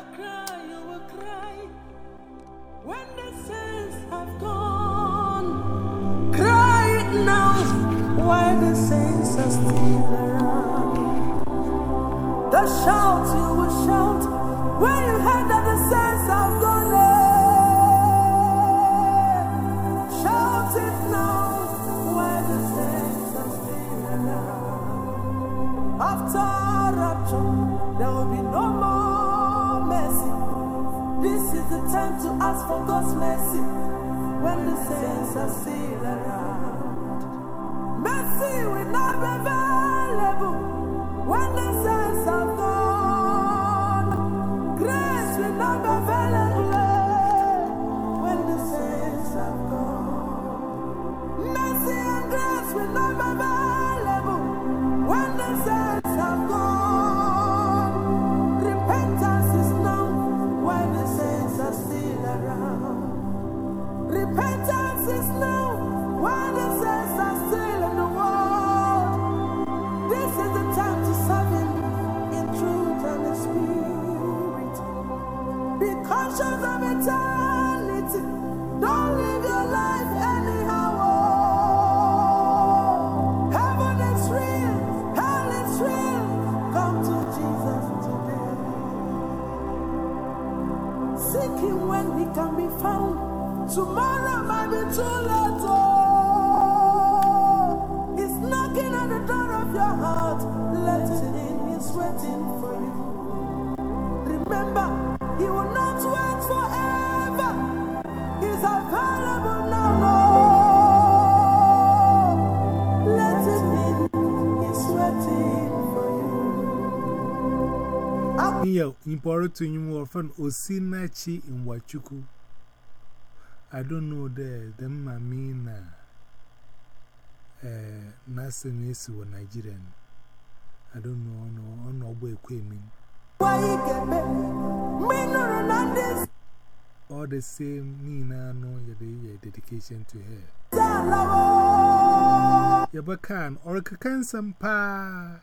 After rapture, there The saints have gone. Cry it now while the saints are still around. The shout you will shout when you heard that the saints have gone. Eh? Shout it now while the saints are still around. After our job, there will be no more. This is the time to ask for God's mercy when the saints are still around. Mercy will not be Seek Him when He can be found. Tomorrow might be too late. Oh, He's knocking at the door of your heart. Let Him in. He's waiting for you. Remember, He will not wait forever. He's available now. Lord. Let Him in. He's waiting for you. Here, important to you fun Osinachi Nwachukwu. I don't know the, the Mamina uh, eh, Nasan is a Nigerian. I don't know, no, oh, no, no way, Queen. All the same, Nina, no, your dedication to her. Yabaka, or a cancer, pa.